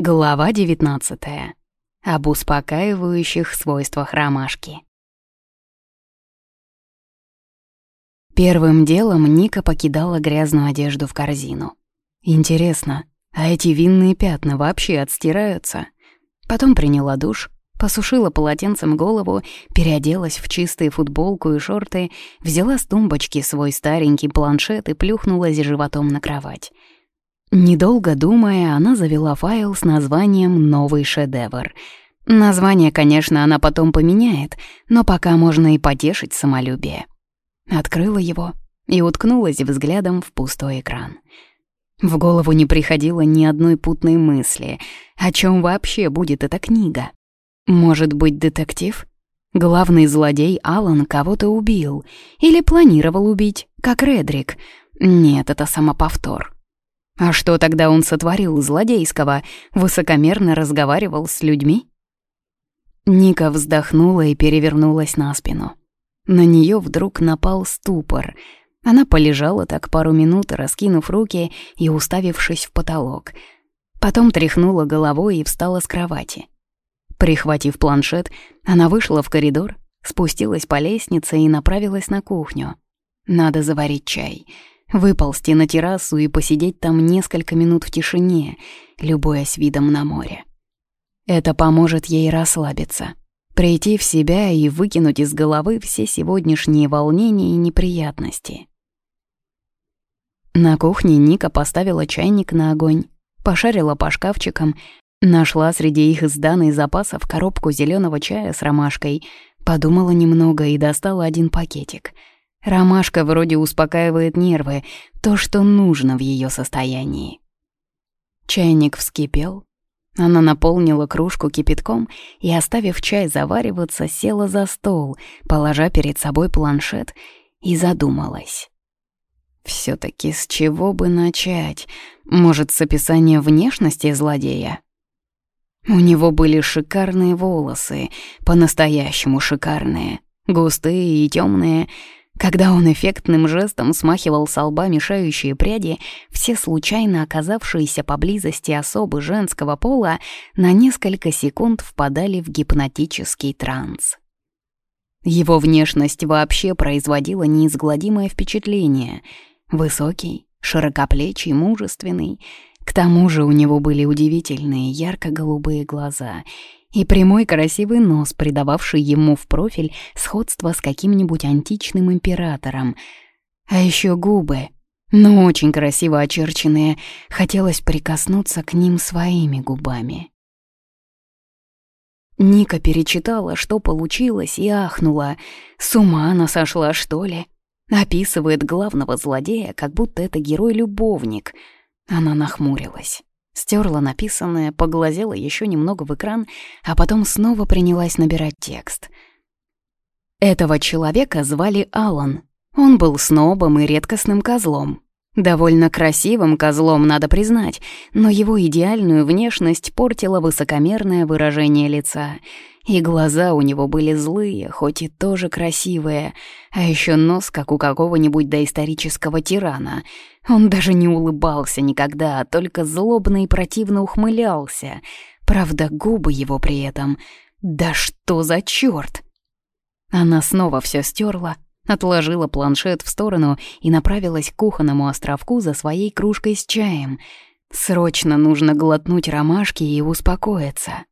Глава 19. Об успокаивающих свойствах ромашки. Первым делом Ника покидала грязную одежду в корзину. Интересно, а эти винные пятна вообще отстираются? Потом приняла душ, посушила полотенцем голову, переоделась в чистые футболку и шорты, взяла с тумбочки свой старенький планшет и плюхнулась животом на кровать — Недолго думая, она завела файл с названием «Новый шедевр». Название, конечно, она потом поменяет, но пока можно и потешить самолюбие. Открыла его и уткнулась взглядом в пустой экран. В голову не приходило ни одной путной мысли, о чем вообще будет эта книга. Может быть, детектив? Главный злодей Алан кого-то убил или планировал убить, как Редрик. Нет, это самоповтор. А что тогда он сотворил злодейского? Высокомерно разговаривал с людьми? Ника вздохнула и перевернулась на спину. На нее вдруг напал ступор. Она полежала так пару минут, раскинув руки и уставившись в потолок. Потом тряхнула головой и встала с кровати. Прихватив планшет, она вышла в коридор, спустилась по лестнице и направилась на кухню. Надо заварить чай — выползти на террасу и посидеть там несколько минут в тишине, любуясь видом на море. Это поможет ей расслабиться, прийти в себя и выкинуть из головы все сегодняшние волнения и неприятности. На кухне Ника поставила чайник на огонь, пошарила по шкафчикам, нашла среди их сданных запасов коробку зеленого чая с ромашкой, подумала немного и достала один пакетик — Ромашка вроде успокаивает нервы, то, что нужно в ее состоянии. Чайник вскипел. Она наполнила кружку кипятком и, оставив чай завариваться, села за стол, положа перед собой планшет, и задумалась. все таки с чего бы начать? Может, с описания внешности злодея? У него были шикарные волосы, по-настоящему шикарные, густые и темные, когда он эффектным жестом смахивал с лба мешающие пряди, все случайно оказавшиеся поблизости особы женского пола на несколько секунд впадали в гипнотический транс. Его внешность вообще производила неизгладимое впечатление. Высокий, широкоплечий, мужественный. К тому же у него были удивительные ярко-голубые глаза — и прямой красивый нос, придававший ему в профиль сходство с каким-нибудь античным императором. А еще губы, но очень красиво очерченные, хотелось прикоснуться к ним своими губами. Ника перечитала, что получилось, и ахнула. С ума она сошла, что ли? Описывает главного злодея, как будто это герой-любовник. Она нахмурилась. Стерла написанное, поглазела еще немного в экран, а потом снова принялась набирать текст. Этого человека звали Алан. Он был снобом и редкостным козлом. Довольно красивым козлом, надо признать, но его идеальную внешность портило высокомерное выражение лица — и глаза у него были злые, хоть и тоже красивые, а еще нос, как у какого-нибудь доисторического тирана. Он даже не улыбался никогда, а только злобно и противно ухмылялся. Правда, губы его при этом... Да что за черт! Она снова все стерла, отложила планшет в сторону и направилась к кухонному островку за своей кружкой с чаем. Срочно нужно глотнуть ромашки и успокоиться.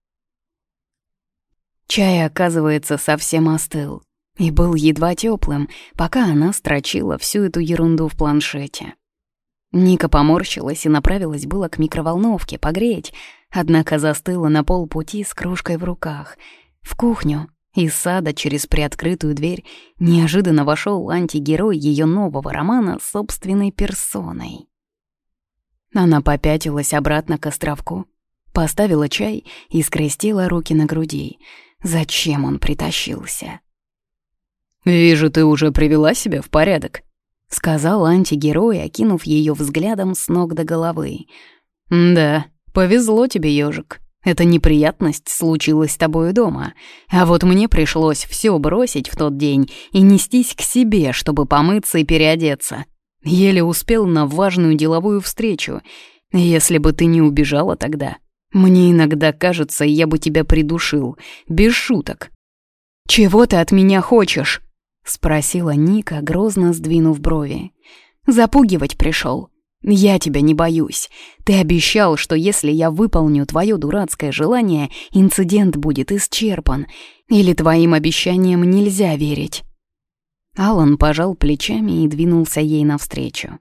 Чай, оказывается, совсем остыл и был едва теплым, пока она строчила всю эту ерунду в планшете. Ника поморщилась и направилась было к микроволновке погреть, однако застыла на полпути с кружкой в руках. В кухню из сада через приоткрытую дверь неожиданно вошел антигерой ее нового романа собственной персоной. Она попятилась обратно к островку, поставила чай и скрестила руки на груди — Зачем он притащился? «Вижу, ты уже привела себя в порядок», — сказал антигерой, окинув ее взглядом с ног до головы. «Да, повезло тебе, ежик. Эта неприятность случилась с тобой дома, а вот мне пришлось все бросить в тот день и нестись к себе, чтобы помыться и переодеться. Еле успел на важную деловую встречу. Если бы ты не убежала тогда, Мне иногда кажется, я бы тебя придушил, без шуток. «Чего ты от меня хочешь?» — спросила Ника, грозно сдвинув брови. «Запугивать пришел. Я тебя не боюсь. Ты обещал, что если я выполню твое дурацкое желание, инцидент будет исчерпан. Или твоим обещаниям нельзя верить?» Алан пожал плечами и двинулся ей навстречу.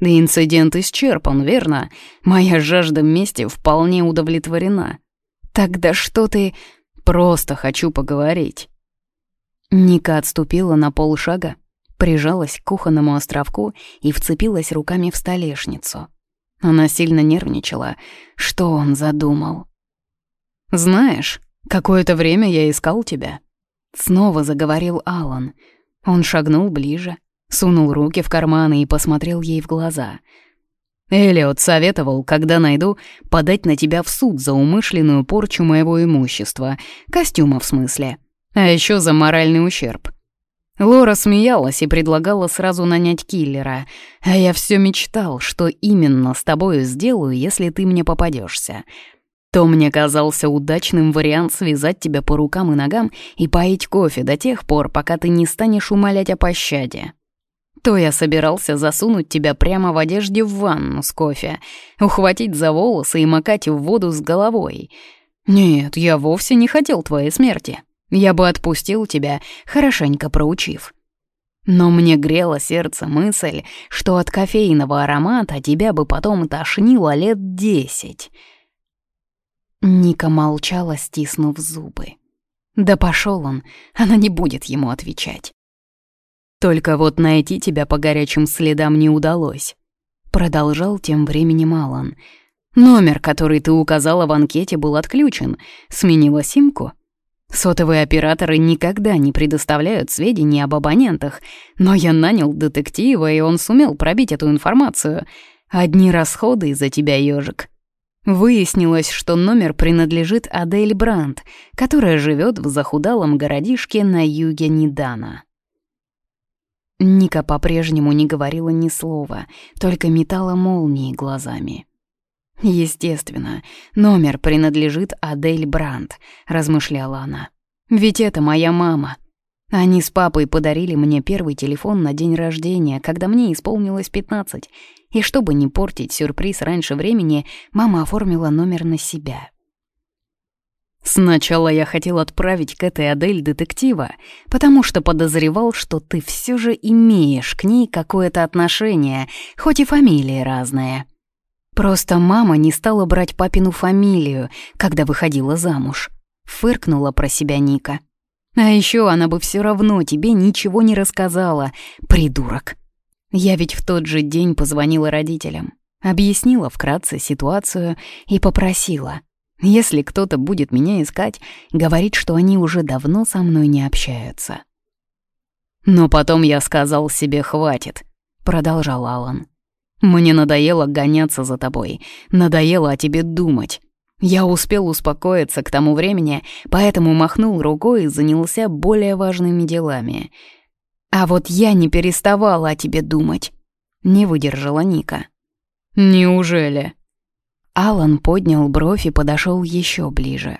«Да инцидент исчерпан, верно? Моя жажда мести вполне удовлетворена. Тогда что ты...» Просто хочу поговорить». Ника отступила на полшага, прижалась к кухонному островку и вцепилась руками в столешницу. Она сильно нервничала. Что он задумал? «Знаешь, какое-то время я искал тебя». Снова заговорил Алан. Он шагнул ближе, сунул руки в карманы и посмотрел ей в глаза — Элиот советовал, когда найду, подать на тебя в суд за умышленную порчу моего имущества, костюма в смысле, а еще за моральный ущерб. Лора смеялась и предлагала сразу нанять киллера, а я все мечтал, что именно с тобою сделаю, если ты мне попадешься. То мне казался удачным вариант связать тебя по рукам и ногам и поить кофе до тех пор, пока ты не станешь умолять о пощаде то я собирался засунуть тебя прямо в одежде в ванну с кофе, ухватить за волосы и макать в воду с головой. Нет, я вовсе не хотел твоей смерти. Я бы отпустил тебя, хорошенько проучив. Но мне грело сердце мысль, что от кофейного аромата тебя бы потом тошнило лет десять. Ника молчала, стиснув зубы. Да пошел он, она не будет ему отвечать. Только вот найти тебя по горячим следам не удалось. Продолжал тем временем Алан. Номер, который ты указала в анкете, был отключен. Сменила симку? Сотовые операторы никогда не предоставляют сведений об абонентах, но я нанял детектива, и он сумел пробить эту информацию. Одни расходы из-за тебя, ежик. Выяснилось, что номер принадлежит Адель Брандт, которая живет в захудалом городишке на юге Нидана. Ника по-прежнему не говорила ни слова, только метала молнии глазами. «Естественно, номер принадлежит Адель Брандт», — размышляла она. «Ведь это моя мама. Они с папой подарили мне первый телефон на день рождения, когда мне исполнилось 15, и чтобы не портить сюрприз раньше времени, мама оформила номер на себя». Сначала я хотел отправить к этой Адель детектива, потому что подозревал, что ты все же имеешь к ней какое-то отношение, хоть и фамилии разные. Просто мама не стала брать папину фамилию, когда выходила замуж. Фыркнула про себя Ника. А еще она бы все равно тебе ничего не рассказала, придурок. Я ведь в тот же день позвонила родителям, объяснила вкратце ситуацию и попросила — если кто-то будет меня искать, говорить, что они уже давно со мной не общаются. «Но потом я сказал себе «хватит», — продолжал Алан. «Мне надоело гоняться за тобой, надоело о тебе думать. Я успел успокоиться к тому времени, поэтому махнул рукой и занялся более важными делами. А вот я не переставала о тебе думать», — не выдержала Ника. «Неужели?» Алан поднял бровь и подошел еще ближе.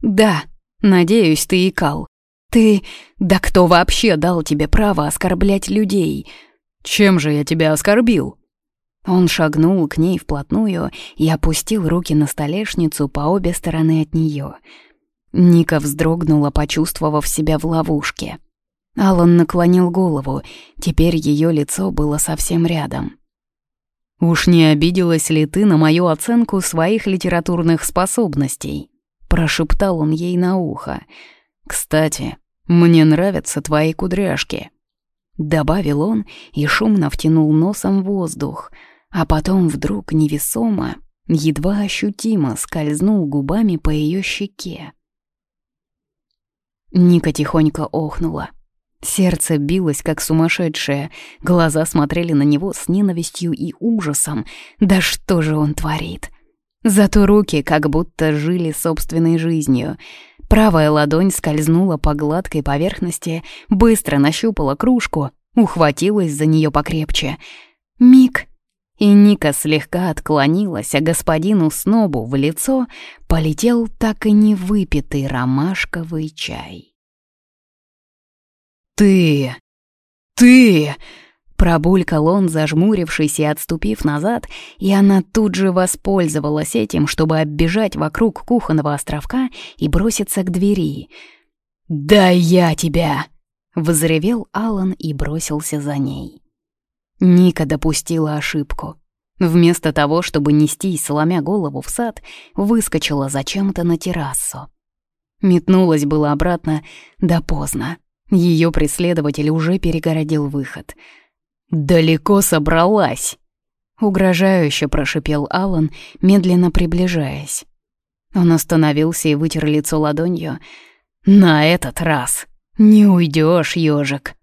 «Да, надеюсь, ты икал. Ты... Да кто вообще дал тебе право оскорблять людей? Чем же я тебя оскорбил?» Он шагнул к ней вплотную и опустил руки на столешницу по обе стороны от нее. Ника вздрогнула, почувствовав себя в ловушке. Алан наклонил голову, теперь ее лицо было совсем рядом. «Уж не обиделась ли ты на мою оценку своих литературных способностей?» Прошептал он ей на ухо. «Кстати, мне нравятся твои кудряшки». Добавил он и шумно втянул носом воздух, а потом вдруг невесомо, едва ощутимо скользнул губами по ее щеке. Ника тихонько охнула. Сердце билось, как сумасшедшее, глаза смотрели на него с ненавистью и ужасом. Да что же он творит? Зато руки как будто жили собственной жизнью. Правая ладонь скользнула по гладкой поверхности, быстро нащупала кружку, ухватилась за нее покрепче. Миг, и Ника слегка отклонилась, а господину Снобу в лицо полетел так и не выпитый ромашковый чай. «Ты! Ты!» Пробулькал он, зажмурившись и отступив назад, и она тут же воспользовалась этим, чтобы оббежать вокруг кухонного островка и броситься к двери. «Да я тебя!» — взревел Алан и бросился за ней. Ника допустила ошибку. Вместо того, чтобы нестись, сломя голову в сад, выскочила зачем-то на террасу. Метнулась было обратно, да поздно. Ее преследователь уже перегородил выход — «Далеко собралась!» Угрожающе прошипел Алан, медленно приближаясь. Он остановился и вытер лицо ладонью. «На этот раз не уйдешь, ежик!»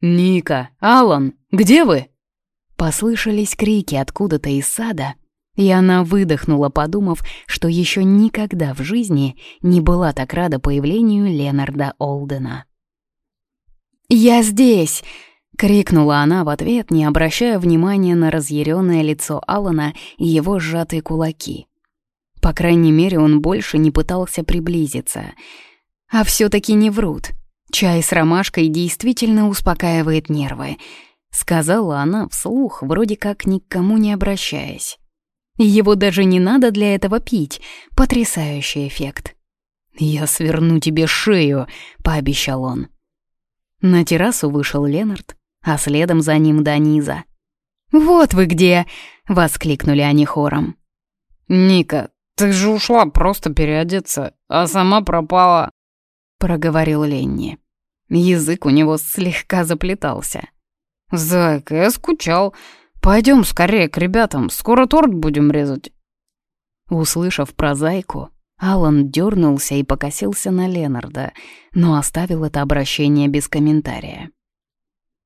«Ника! Алан! Где вы?» Послышались крики откуда-то из сада, и она выдохнула, подумав, что еще никогда в жизни не была так рада появлению Ленарда Олдена. «Я здесь!» Крикнула она в ответ, не обращая внимания на разъяренное лицо Алана и его сжатые кулаки. По крайней мере, он больше не пытался приблизиться. А все таки не врут. Чай с ромашкой действительно успокаивает нервы, сказала она вслух, вроде как ни к кому не обращаясь. Его даже не надо для этого пить. Потрясающий эффект. «Я сверну тебе шею», — пообещал он. На террасу вышел Ленард, а следом за ним Даниза. «Вот вы где!» — воскликнули они хором. «Ника, ты же ушла просто переодеться, а сама пропала», — проговорил Ленни. Язык у него слегка заплетался. «Зайка, я скучал. Пойдем скорее к ребятам, скоро торт будем резать». Услышав про зайку, Алан дернулся и покосился на Ленарда, но оставил это обращение без комментария.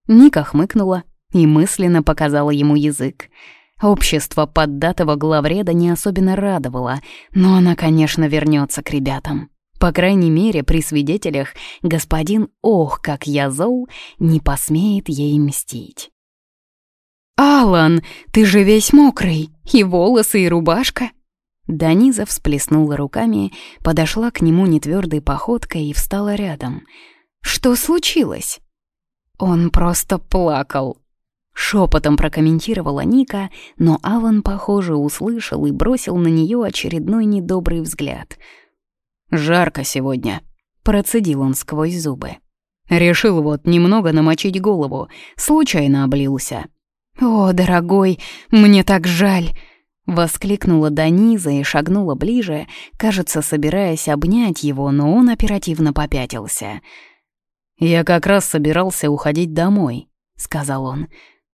Ника хмыкнула и мысленно показала ему язык. Общество поддатого главреда не особенно радовало, но она, конечно, вернется к ребятам. По крайней мере, при свидетелях господин «Ох, как я зол» не посмеет ей мстить. «Алан, ты же весь мокрый, и волосы, и рубашка!» Даниза всплеснула руками, подошла к нему нетвердой походкой и встала рядом. «Что случилось?» Он просто плакал. Шепотом прокомментировала Ника, но Алан, похоже, услышал и бросил на нее очередной недобрый взгляд. «Жарко сегодня», — процедил он сквозь зубы. Решил вот немного намочить голову, случайно облился. «О, дорогой, мне так жаль!» Воскликнула Даниза и шагнула ближе, кажется, собираясь обнять его, но он оперативно попятился — «Я как раз собирался уходить домой», — сказал он.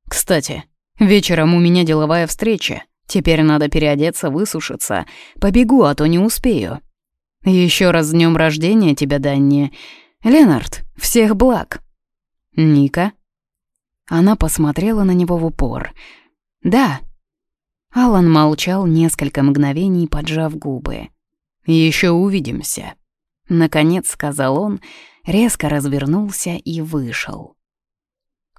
«Кстати, вечером у меня деловая встреча. Теперь надо переодеться, высушиться. Побегу, а то не успею. Еще раз с днем рождения тебя, Данни. Ленард, всех благ». «Ника?» Она посмотрела на него в упор. «Да». Алан молчал несколько мгновений, поджав губы. Еще увидимся», — наконец сказал он, — резко развернулся и вышел.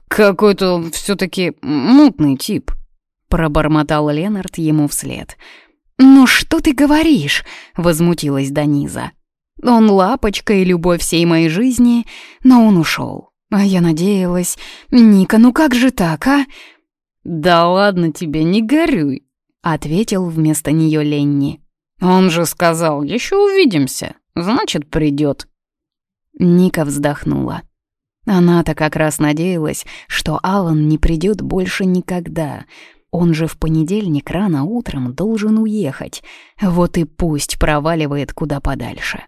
«Какой-то все таки мутный тип», — пробормотал Ленард ему вслед. «Ну что ты говоришь?» — возмутилась Даниза. «Он лапочка и любовь всей моей жизни, но он ушел. А я надеялась... Ника, ну как же так, а?» «Да ладно тебе, не горюй», — ответил вместо нее Ленни. «Он же сказал, еще увидимся, значит, придет. Ника вздохнула. Она-то как раз надеялась, что Алан не придет больше никогда. Он же в понедельник рано утром должен уехать. Вот и пусть проваливает куда подальше.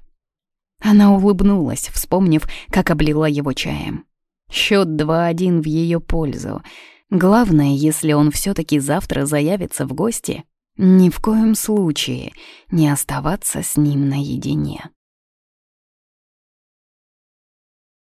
Она улыбнулась, вспомнив, как облила его чаем. Счет 2-1 в ее пользу. Главное, если он все таки завтра заявится в гости, ни в коем случае не оставаться с ним наедине.